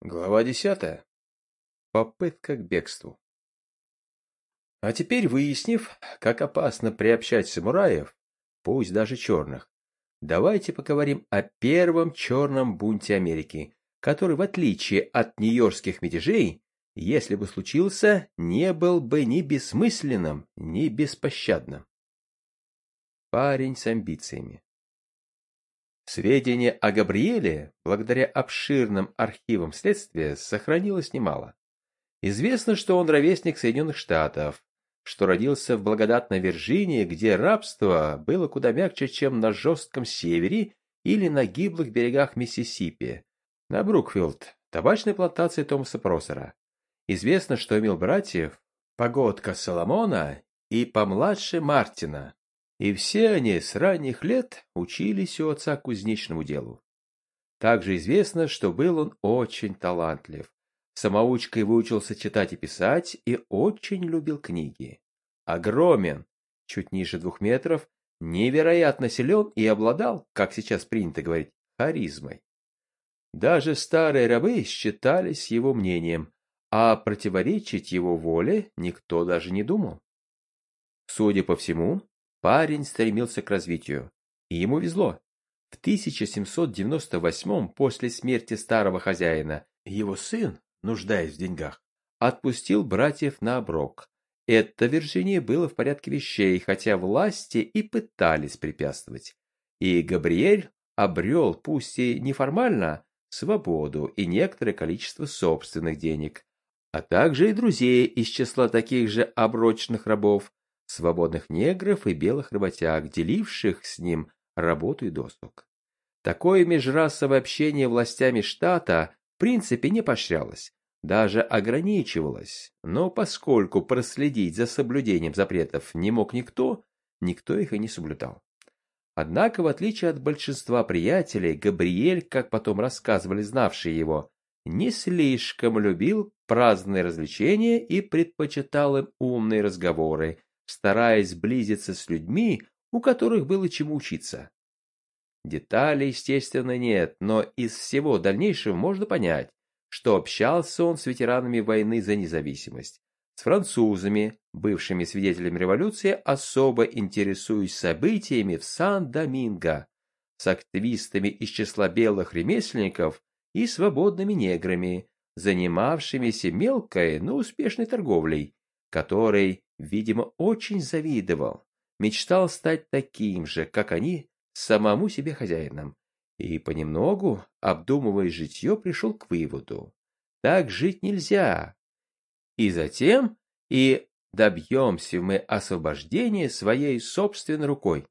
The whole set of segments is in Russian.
Глава десятая. Попытка к бегству. А теперь, выяснив, как опасно приобщать самураев, пусть даже черных, давайте поговорим о первом черном бунте Америки, который, в отличие от нью-йоркских мятежей, если бы случился, не был бы ни бессмысленным, ни беспощадным. Парень с амбициями. Сведения о Габриэле, благодаря обширным архивам следствия, сохранилось немало. Известно, что он ровесник Соединенных Штатов, что родился в благодатной Вирджинии, где рабство было куда мягче, чем на жестком севере или на гиблых берегах Миссисипи, на Брукфилд, табачной плантации Томаса Просера. Известно, что имел братьев Погодка Соломона и помладше Мартина, и все они с ранних лет учились у отца кузнечному делу. Также известно, что был он очень талантлив. Самоучкой выучился читать и писать и очень любил книги. Огромен, чуть ниже двух метров, невероятно силен и обладал, как сейчас принято говорить, харизмой. Даже старые рабы считались его мнением, а противоречить его воле никто даже не думал. Судя по всему, Парень стремился к развитию, и ему везло. В 1798 после смерти старого хозяина его сын, нуждаясь в деньгах, отпустил братьев на оброк. Это в Вирджинии было в порядке вещей, хотя власти и пытались препятствовать. И Габриэль обрел, пусть и неформально, свободу и некоторое количество собственных денег, а также и друзей из числа таких же оброчных рабов, свободных негров и белых работяг, деливших с ним работу и досуг. Такое межрасовое общение властями штата в принципе не поощрялось, даже ограничивалось, но поскольку проследить за соблюдением запретов не мог никто, никто их и не соблюдал. Однако, в отличие от большинства приятелей, Габриэль, как потом рассказывали знавшие его, не слишком любил праздные развлечения и предпочитал им умные разговоры, стараясь сблизиться с людьми, у которых было чему учиться. Деталей, естественно, нет, но из всего дальнейшего можно понять, что общался он с ветеранами войны за независимость, с французами, бывшими свидетелями революции, особо интересуясь событиями в Сан-Доминго, с активистами из числа белых ремесленников и свободными неграми, занимавшимися мелкой, но успешной торговлей, которой видимо, очень завидовал, мечтал стать таким же, как они, самому себе хозяином, и понемногу, обдумывая житье, пришел к выводу. Так жить нельзя. И затем и добьемся мы освобождения своей собственной рукой,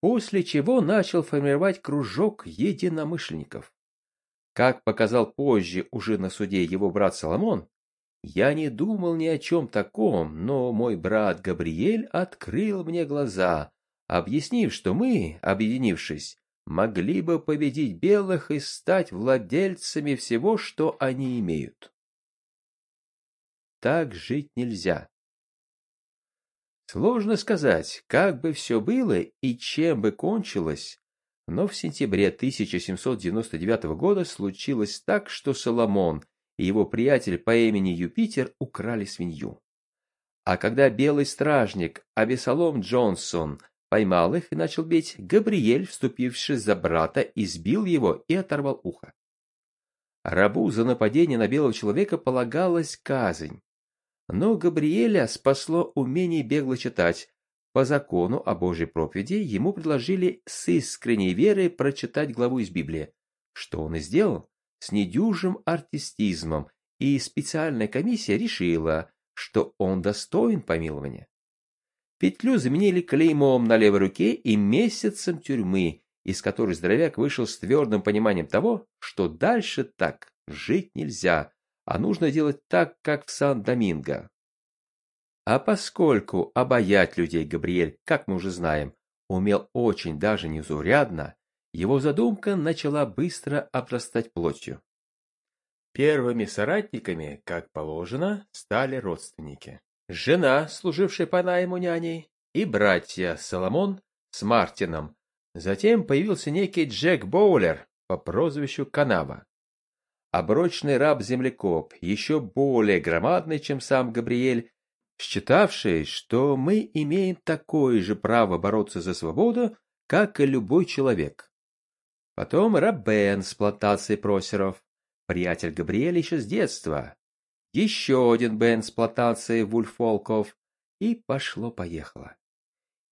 после чего начал формировать кружок единомышленников. Как показал позже уже на суде его брат Соломон, я не думал ни о чем таком, но мой брат Габриэль открыл мне глаза, объяснив, что мы, объединившись, могли бы победить белых и стать владельцами всего, что они имеют. Так жить нельзя. Сложно сказать, как бы все было и чем бы кончилось, но в сентябре 1799 года случилось так, что Соломон и его приятель по имени Юпитер украли свинью. А когда белый стражник Абесалом Джонсон поймал их и начал бить, Габриэль, вступивший за брата, избил его и оторвал ухо. Рабу за нападение на белого человека полагалась казнь. Но Габриэля спасло умение бегло читать. По закону о Божьей проповеди ему предложили с искренней верой прочитать главу из Библии, что он и сделал с недюжим артистизмом, и специальная комиссия решила, что он достоин помилования. Петлю заменили клеймом на левой руке и месяцем тюрьмы, из которой здоровяк вышел с твердым пониманием того, что дальше так жить нельзя, а нужно делать так, как в Сан-Доминго. А поскольку обаять людей Габриэль, как мы уже знаем, умел очень даже незаурядно, его задумка начала быстро обрастать плотью. Первыми соратниками, как положено, стали родственники. Жена, служившая по найму няней, и братья Соломон с Мартином. Затем появился некий Джек Боулер по прозвищу Канава. оброчный раб-землекоп, еще более громадный, чем сам Габриэль, считавший, что мы имеем такое же право бороться за свободу, как и любой человек. Потом Рабен с плантацией просеров, приятель Габриэля еще с детства. Еще один Бен с плантацией вульфолков. И пошло-поехало.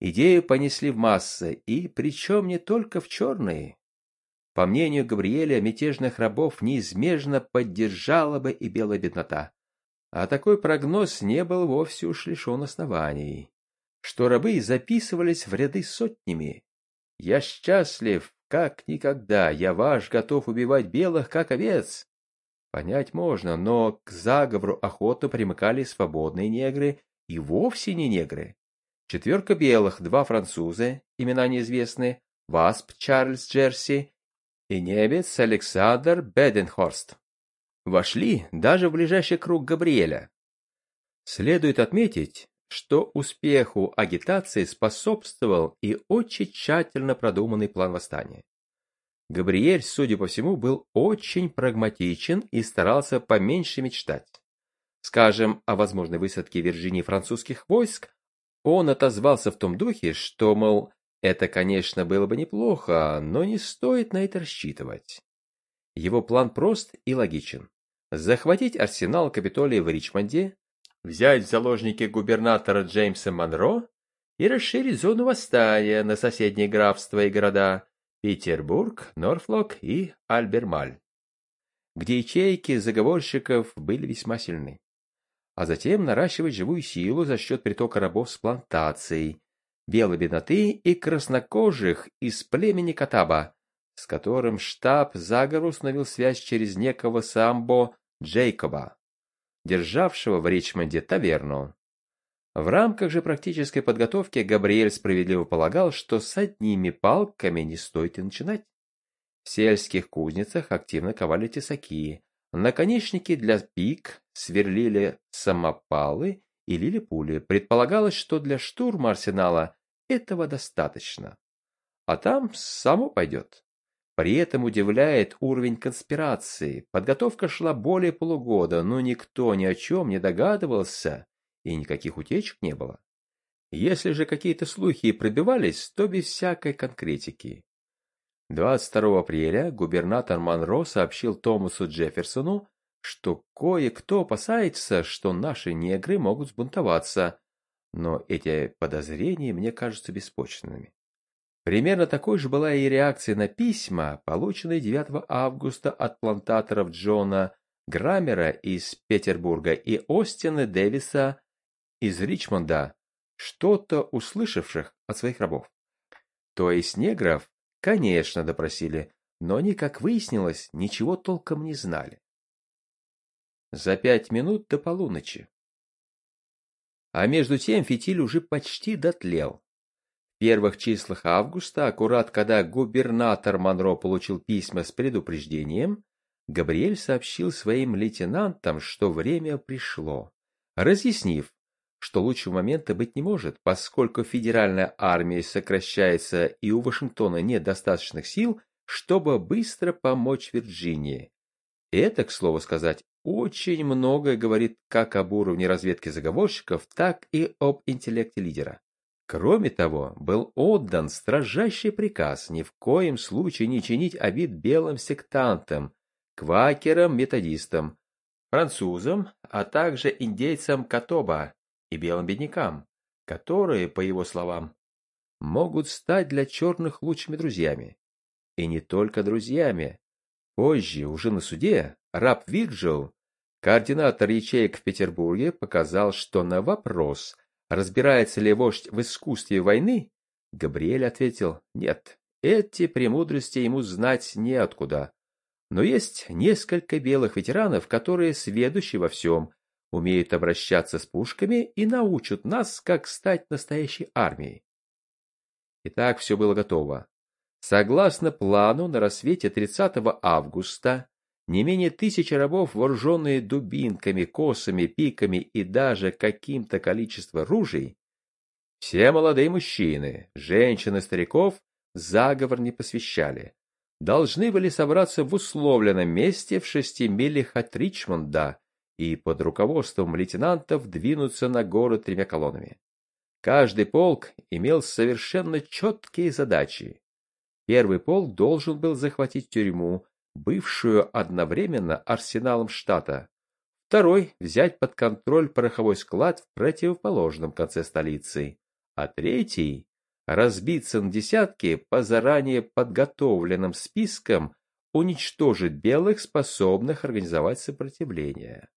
Идею понесли в массы, и причем не только в черные. По мнению Габриэля, мятежных рабов неизменно поддержала бы и белая беднота. А такой прогноз не был вовсе уж лишен оснований. Что рабы записывались в ряды сотнями. Я счастлив, как никогда, я ваш, готов убивать белых, как овец. Понять можно, но к заговору охотно примыкали свободные негры и вовсе не негры. Четверка белых, два француза, имена неизвестны, Васп Чарльз Джерси и немец Александр Беденхорст вошли даже в ближайший круг Габриэля. Следует отметить, что успеху агитации способствовал и очень тщательно продуманный план восстания. Габриэль, судя по всему, был очень прагматичен и старался поменьше мечтать. Скажем, о возможной высадке в Вирджинии французских войск, он отозвался в том духе, что, мол, это, конечно, было бы неплохо, но не стоит на это рассчитывать. Его план прост и логичен захватить арсенал Капитолия в Ричмонде, взять в заложники губернатора Джеймса Монро и расширить зону восстания на соседние графства и города Петербург, Норфлок и Альбермаль, где ячейки заговорщиков были весьма сильны, а затем наращивать живую силу за счет притока рабов с плантаций, белой бедноты и краснокожих из племени Катаба, с которым штаб заговор установил связь через некого самбо Джейкоба, державшего в Ричмонде таверну. В рамках же практической подготовки Габриэль справедливо полагал, что с одними палками не стоит и начинать. В сельских кузницах активно ковали тесаки, наконечники для пик сверлили самопалы и лили пули. Предполагалось, что для штурма арсенала этого достаточно. А там само пойдет. При этом удивляет уровень конспирации. Подготовка шла более полугода, но никто ни о чем не догадывался, и никаких утечек не было. Если же какие-то слухи и пробивались, то без всякой конкретики. 22 апреля губернатор Монро сообщил Томасу Джефферсону, что кое-кто опасается, что наши негры могут сбунтоваться, но эти подозрения мне кажутся беспочвенными. Примерно такой же была и реакция на письма, полученные 9 августа от плантаторов Джона Граммера из Петербурга и Остина Дэвиса из Ричмонда, что-то услышавших от своих рабов. То есть негров, конечно, допросили, но они, как выяснилось, ничего толком не знали. За пять минут до полуночи. А между тем фитиль уже почти дотлел первых числах августа, аккурат когда губернатор Монро получил письма с предупреждением, Габриэль сообщил своим лейтенантам, что время пришло, разъяснив, что лучшего момента быть не может, поскольку федеральная армия сокращается и у Вашингтона нет достаточных сил, чтобы быстро помочь Вирджинии. Это, к слову сказать, очень многое говорит как об уровне разведки заговорщиков, так и об интеллекте лидера. Кроме того, был отдан строжайший приказ ни в коем случае не чинить обид белым сектантам, квакерам, методистам, французам, а также индейцам Катоба и белым беднякам, которые, по его словам, могут стать для черных лучшими друзьями. И не только друзьями. Позже, уже на суде, раб Вирджил, координатор ячеек в Петербурге, показал, что на вопрос – разбирается ли вождь в искусстве войны, Габриэль ответил «нет». Эти премудрости ему знать неоткуда. Но есть несколько белых ветеранов, которые сведущи во всем, умеют обращаться с пушками и научат нас, как стать настоящей армией. Итак, все было готово. Согласно плану, на рассвете 30 августа не менее тысячи рабов, вооруженные дубинками, косами, пиками и даже каким-то количеством ружей, все молодые мужчины, женщины, стариков заговор не посвящали. должны были собраться в условленном месте в шести милях от Ричмонда и под руководством лейтенантов двинуться на город тремя колоннами. Каждый полк имел совершенно четкие задачи. Первый полк должен был захватить тюрьму, бывшую одновременно арсеналом штата. Второй – взять под контроль пороховой склад в противоположном конце столицы. А третий – разбиться на десятки по заранее подготовленным спискам, уничтожить белых, способных организовать сопротивление.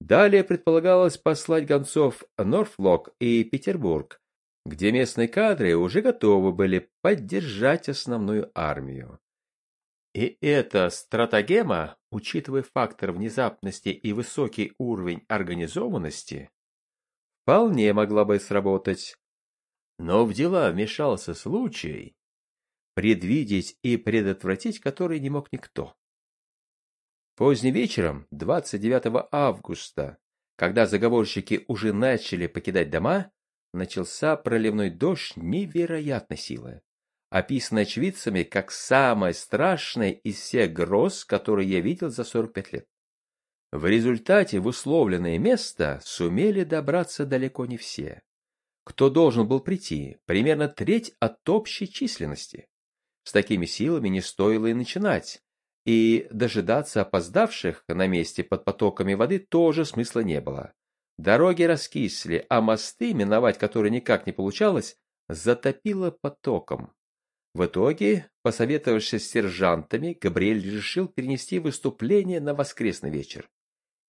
Далее предполагалось послать гонцов Норфлок и Петербург, где местные кадры уже готовы были поддержать основную армию. И эта стратагема, учитывая фактор внезапности и высокий уровень организованности, вполне могла бы сработать. Но в дела вмешался случай, предвидеть и предотвратить который не мог никто. Поздним вечером, 29 августа, когда заговорщики уже начали покидать дома, начался проливной дождь невероятной силы, описанный очевидцами как самая страшная из всех гроз, которые я видел за 45 лет. В результате в условленное место сумели добраться далеко не все. Кто должен был прийти, примерно треть от общей численности. С такими силами не стоило и начинать, и дожидаться опоздавших на месте под потоками воды тоже смысла не было. Дороги раскисли, а мосты, миновать которые никак не получалось, затопило потоком. В итоге, посоветовавшись с сержантами, Габриэль решил перенести выступление на воскресный вечер.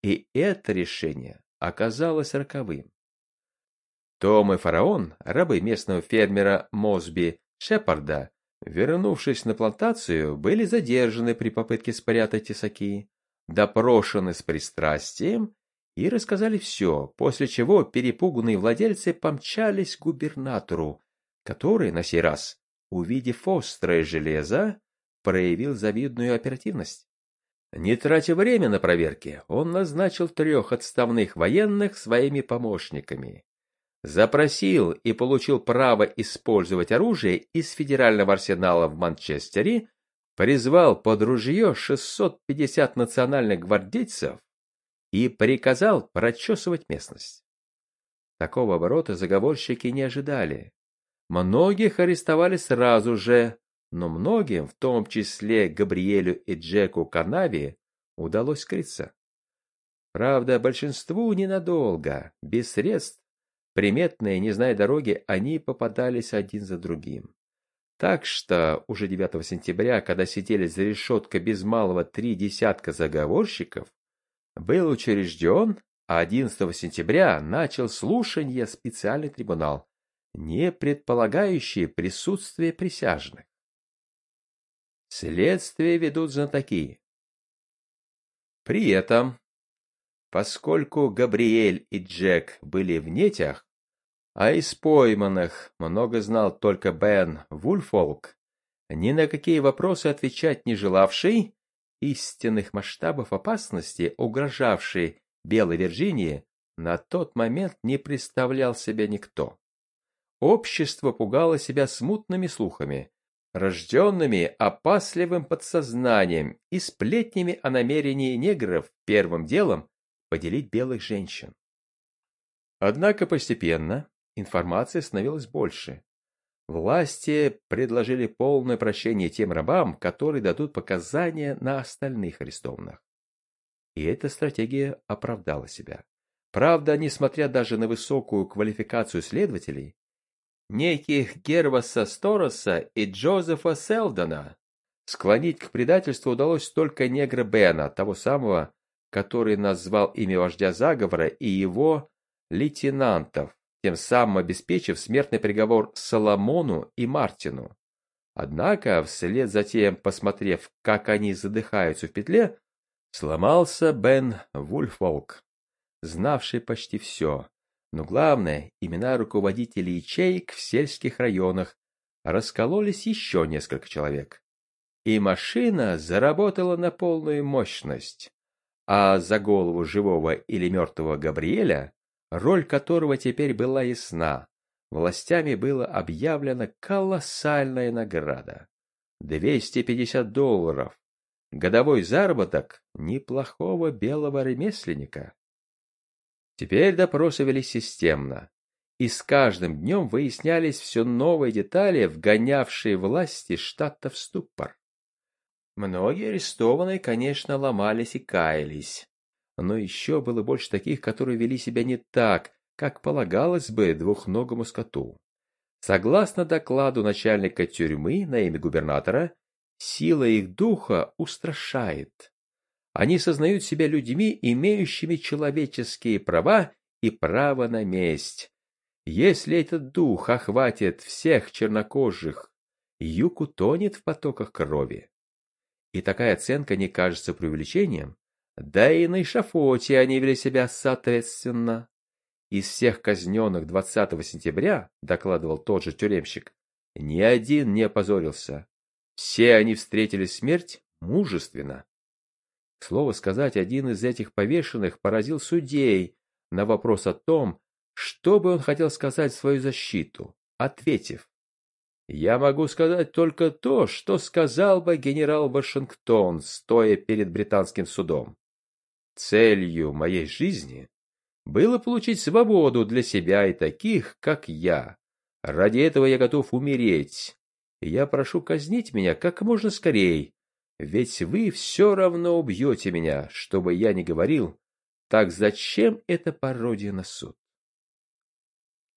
И это решение оказалось роковым. Том и Фараон, рабы местного фермера Мосби Шепарда, Вернувшись на плантацию, были задержаны при попытке спрятать тесаки, допрошены с пристрастием и рассказали все, после чего перепуганные владельцы помчались к губернатору, который на сей раз, увидев острое железо, проявил завидную оперативность. Не тратя время на проверки, он назначил трех отставных военных своими помощниками, запросил и получил право использовать оружие из федерального арсенала в Манчестере, призвал под ружье 650 национальных гвардейцев и приказал прочесывать местность. Такого оборота заговорщики не ожидали. Многих арестовали сразу же, но многим, в том числе Габриэлю и Джеку Канави, удалось скрыться. Правда, большинству ненадолго, без средств Приметные, не зная дороги, они попадались один за другим. Так что уже 9 сентября, когда сидели за решеткой без малого три десятка заговорщиков, был учрежден, а 11 сентября начал слушание специальный трибунал, не предполагающий присутствие присяжных. Следствие ведут знатоки. При этом Поскольку Габриэль и Джек были в нетях, а из пойманных много знал только Бен Вульфолк, ни на какие вопросы отвечать не желавший, истинных масштабов опасности, угрожавшей Белой Вирджинии, на тот момент не представлял себя никто. Общество пугало себя смутными слухами, рожденными опасливым подсознанием и сплетнями о намерении негров первым делом поделить белых женщин. Однако постепенно информации становилось больше. Власти предложили полное прощение тем рабам, которые дадут показания на остальных арестованных. И эта стратегия оправдала себя. Правда, несмотря даже на высокую квалификацию следователей, неких Герваса Стороса и Джозефа Селдона склонить к предательству удалось только негра Бена, того самого, который назвал имя вождя заговора и его лейтенантов, тем самым обеспечив смертный приговор Соломону и Мартину. Однако, вслед за тем, посмотрев, как они задыхаются в петле, сломался Бен Вульфолк, знавший почти все. Но главное, имена руководителей ячеек в сельских районах раскололись еще несколько человек. И машина заработала на полную мощность а за голову живого или мертвого Габриэля, роль которого теперь была ясна, властями была объявлена колоссальная награда. 250 долларов. Годовой заработок неплохого белого ремесленника. Теперь допросы вели системно, и с каждым днем выяснялись все новые детали, вгонявшие власти штата в ступор. Многие арестованные, конечно, ломались и каялись, но еще было больше таких, которые вели себя не так, как полагалось бы двухногому скоту. Согласно докладу начальника тюрьмы на имя губернатора, сила их духа устрашает. Они сознают себя людьми, имеющими человеческие права и право на месть. Если этот дух охватит всех чернокожих, юг утонет в потоках крови. И такая оценка не кажется преувеличением, да и на эшафоте они вели себя соответственно. Из всех казненных 20 сентября, докладывал тот же тюремщик, ни один не опозорился. Все они встретили смерть мужественно. Слово сказать, один из этих повешенных поразил судей на вопрос о том, что бы он хотел сказать в свою защиту, ответив, «Я могу сказать только то, что сказал бы генерал Вашингтон, стоя перед британским судом. Целью моей жизни было получить свободу для себя и таких, как я. Ради этого я готов умереть. Я прошу казнить меня как можно скорей, ведь вы все равно убьете меня, чтобы я не говорил. Так зачем эта пародия на суд?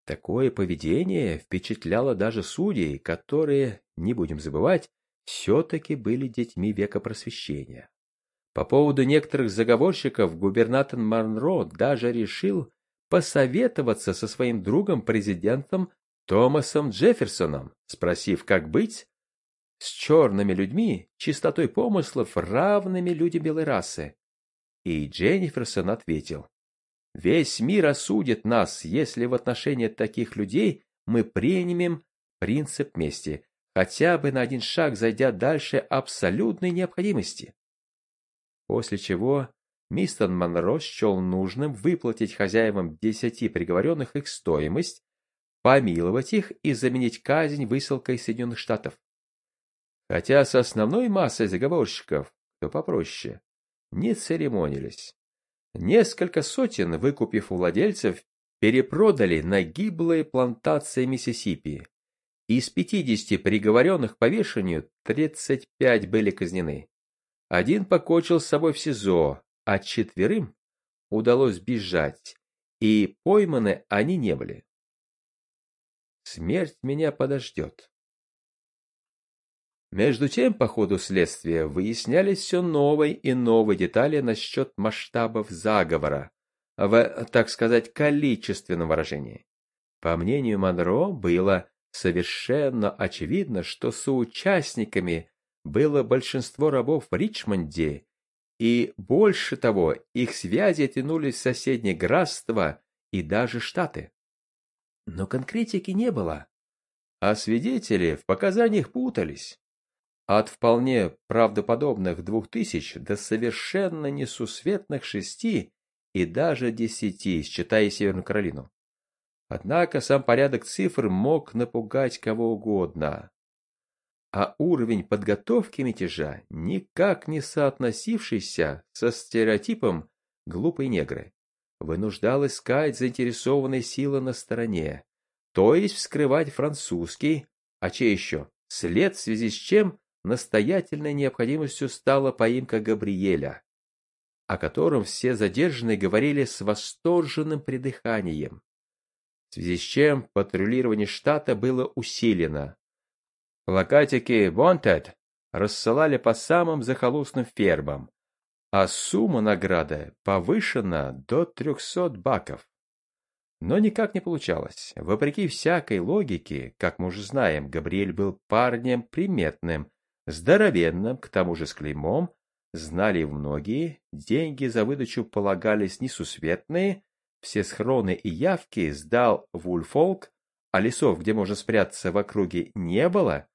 Такое поведение впечатляло даже судей, которые, не будем забывать, все-таки были детьми века просвещения. По поводу некоторых заговорщиков губернатор Монро даже решил посоветоваться со своим другом-президентом Томасом Джефферсоном, спросив, как быть с черными людьми, чистотой помыслов, равными людям белой расы. И Дженниферсон ответил, «Весь мир осудит нас, если в отношении таких людей мы примем принцип мести, хотя бы на один шаг зайдя дальше абсолютной необходимости после чего мистер Монро счел нужным выплатить хозяевам десяти приговоренных их стоимость, помиловать их и заменить казнь высылкой Соединенных Штатов. Хотя с основной массой заговорщиков, кто попроще, не церемонились. Несколько сотен, выкупив у владельцев, перепродали на гиблые плантации Миссисипи. Из 50 приговоренных к повешению 35 были казнены. Один покончил с собой в СИЗО, а четверым удалось бежать, и пойманы они не были. Смерть меня подождет. Между тем, по ходу следствия выяснялись все новые и новые детали насчет масштабов заговора, в, так сказать, количественном выражении. По мнению Монро, было совершенно очевидно, что соучастниками было большинство рабов в Ричмонде, и больше того, их связи тянулись в соседние графства и даже штаты. Но конкретики не было, а свидетели в показаниях путались. От вполне правдоподобных двух тысяч до совершенно несусветных шести и даже десяти, считая Северную Каролину. Однако сам порядок цифр мог напугать кого угодно а уровень подготовки мятежа никак не соотносившийся со стереотипом «глупые негры», вынуждал искать заинтересованные силы на стороне, то есть вскрывать французский, а чей еще, след в связи с чем настоятельной необходимостью стала поимка Габриэля, о котором все задержанные говорили с восторженным придыханием, в связи с чем патрулирование штата было усилено, Плакатики «Wanted» рассылали по самым захолустным фермам, а сумма награды повышена до 300 баков. Но никак не получалось. Вопреки всякой логике, как мы уже знаем, Габриэль был парнем приметным, здоровенным, к тому же с клеймом, знали многие, деньги за выдачу полагались несусветные, все схроны и явки сдал Вульфолк, а лесов, где можно спрятаться в округе, не было,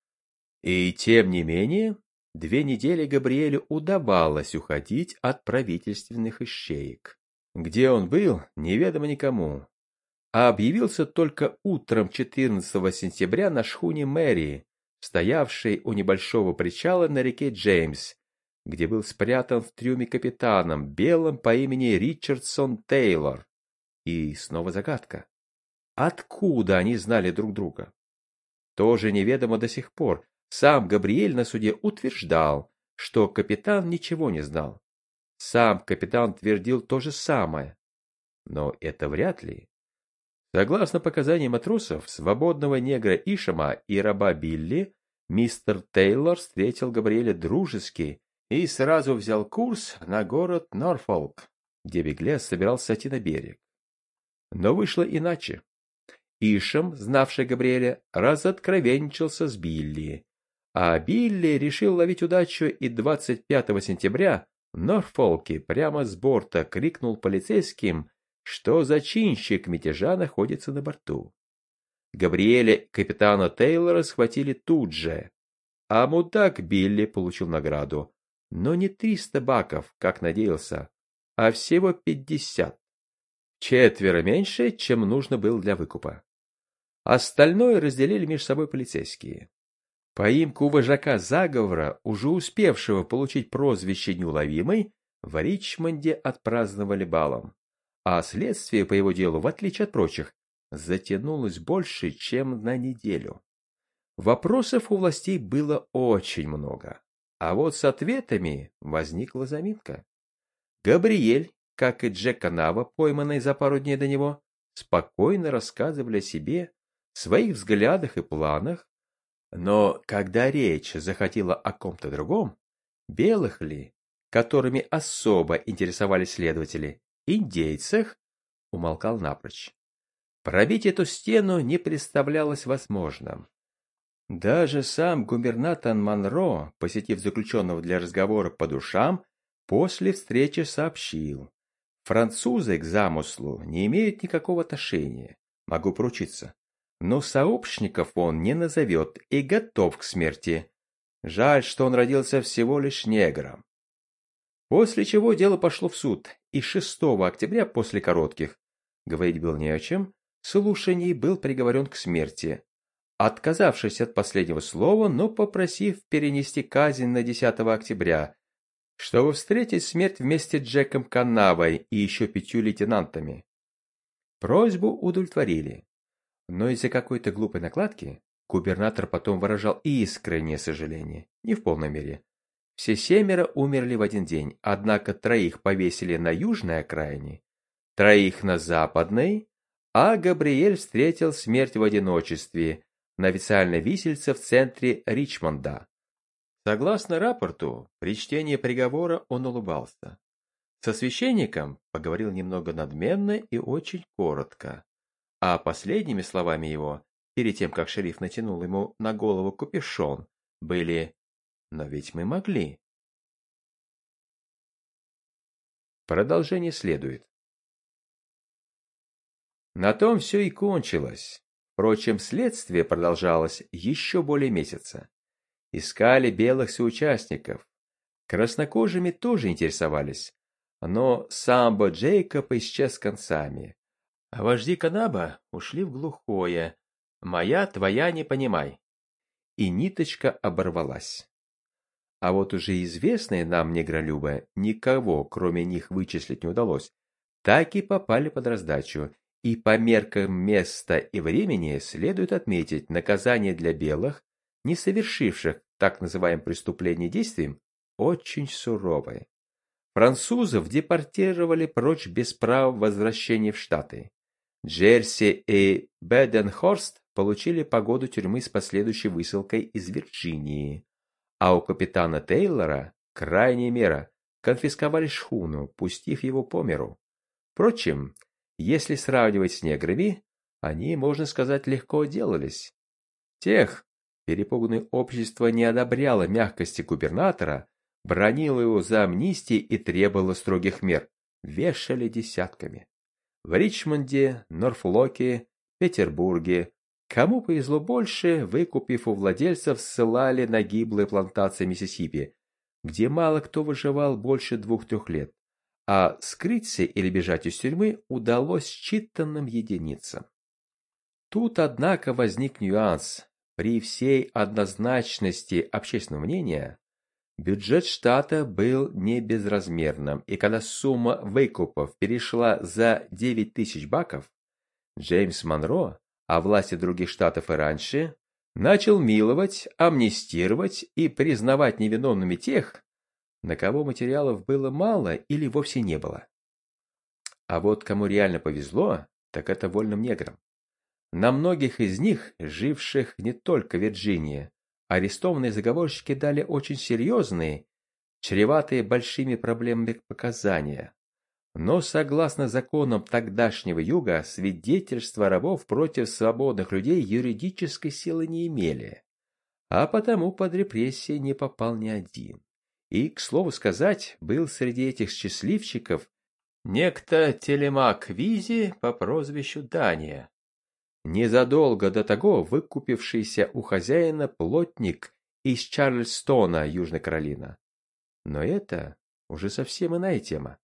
и тем не менее, две недели Габриэлю удавалось уходить от правительственных ищеек. Где он был, неведомо никому. А объявился только утром 14 сентября на шхуне мэрии, стоявшей у небольшого причала на реке Джеймс, где был спрятан в трюме капитаном, белым по имени Ричардсон Тейлор. И снова загадка. Откуда они знали друг друга? Тоже неведомо до сих пор. Сам Габриэль на суде утверждал, что капитан ничего не знал. Сам капитан твердил то же самое. Но это вряд ли. Согласно показаниям матросов, свободного негра Ишама и раба Билли, мистер Тейлор встретил Габриэля дружески и сразу взял курс на город Норфолк, где беглец собирался идти на берег. Но вышло иначе. Ишам, знавший Габриэля, разоткровенничался с Билли, а Билли решил ловить удачу и 25 сентября в Норфолке прямо с борта крикнул полицейским, что зачинщик мятежа находится на борту. Габриэля капитана Тейлора схватили тут же, а мудак Билли получил награду, но не 300 баков, как надеялся, а всего 50. Четверо меньше, чем нужно было для выкупа. Остальное разделили между собой полицейские. Поимку вожака заговора, уже успевшего получить прозвище «Неуловимый», в Ричмонде отпраздновали балом а следствие по его делу, в отличие от прочих, затянулось больше, чем на неделю. Вопросов у властей было очень много, а вот с ответами возникла заминка. Габриэль, как и Джек Канава, пойманный за пару дней до него, спокойно рассказывали о себе, своих взглядах и планах, но когда речь захотела о ком-то другом, белых ли, которыми особо интересовались следователи, индейцах, умолкал напрочь. Пробить эту стену не представлялось возможным. Даже сам губернатор Монро, посетив заключенного для разговора по душам, после встречи сообщил. Французы к замыслу не имеют никакого отношения, могу поручиться. Но сообщников он не назовет и готов к смерти. Жаль, что он родился всего лишь негром. После чего дело пошло в суд, и 6 октября после коротких, говорить было не о чем, слушаний был приговорен к смерти, отказавшись от последнего слова, но попросив перенести казнь на 10 октября, чтобы встретить смерть вместе с Джеком Канавой и еще пятью лейтенантами. Просьбу удовлетворили, но из-за какой-то глупой накладки губернатор потом выражал искреннее сожаление, не в полной мере, все семеро умерли в один день, однако троих повесили на южной окраине, троих на западной, а Габриэль встретил смерть в одиночестве на официальной висельце в центре Ричмонда. Согласно рапорту, при чтении приговора он улыбался. Со священником поговорил немного надменно и очень коротко, а последними словами его, перед тем, как шериф натянул ему на голову капюшон, были но ведь мы могли. Продолжение следует. На том все и кончилось. Впрочем, следствие продолжалось еще более месяца. Искали белых соучастников. Краснокожими тоже интересовались. Но самбо Джейкоб исчез концами. А вожди Канаба ушли в глухое. Моя, твоя, не понимай. И ниточка оборвалась. А вот уже известные нам негролюбы, никого, кроме них, вычислить не удалось, так и попали под раздачу. И по меркам места и времени следует отметить наказание для белых, не совершивших так называемое преступление действием, очень суровое. Французов депортировали прочь без права возвращения в Штаты. Джерси и Беденхорст получили погоду тюрьмы с последующей высылкой из Вирджинии. А у капитана Тейлора крайняя мера – конфисковали шхуну, пустив его по миру. Впрочем, если сравнивать с неграми, они, можно сказать, легко делались. Тех, перепуганное общество не одобряло мягкости губернатора, бронило его за амнистии и требовало строгих мер, вешали десятками. В Ричмонде, Норфлоке, Петербурге, Кому повезло больше, выкупив у владельцев, ссылали на гиблые плантации Миссисипи, где мало кто выживал больше двух-трех лет, а скрыться или бежать из тюрьмы удалось считанным единицам. Тут, однако, возник нюанс. При всей однозначности общественного мнения, бюджет штата был не безразмерным, и когда сумма выкупов перешла за 9 тысяч баков, Джеймс Монро, а власти других штатов и раньше, начал миловать, амнистировать и признавать невиновными тех, на кого материалов было мало или вовсе не было. А вот кому реально повезло, так это вольным неграм. На многих из них, живших не только в Вирджинии, арестованные заговорщики дали очень серьезные, чреватые большими проблемами показания. Но, согласно законам тогдашнего юга, свидетельства рабов против свободных людей юридической силы не имели, а потому под репрессии не попал ни один. И, к слову сказать, был среди этих счастливчиков некто Телемак Визи по прозвищу Дания, Незадолго до того выкупившийся у хозяина плотник из Чарльстона, Южная Каролина. Но это уже совсем иная тема.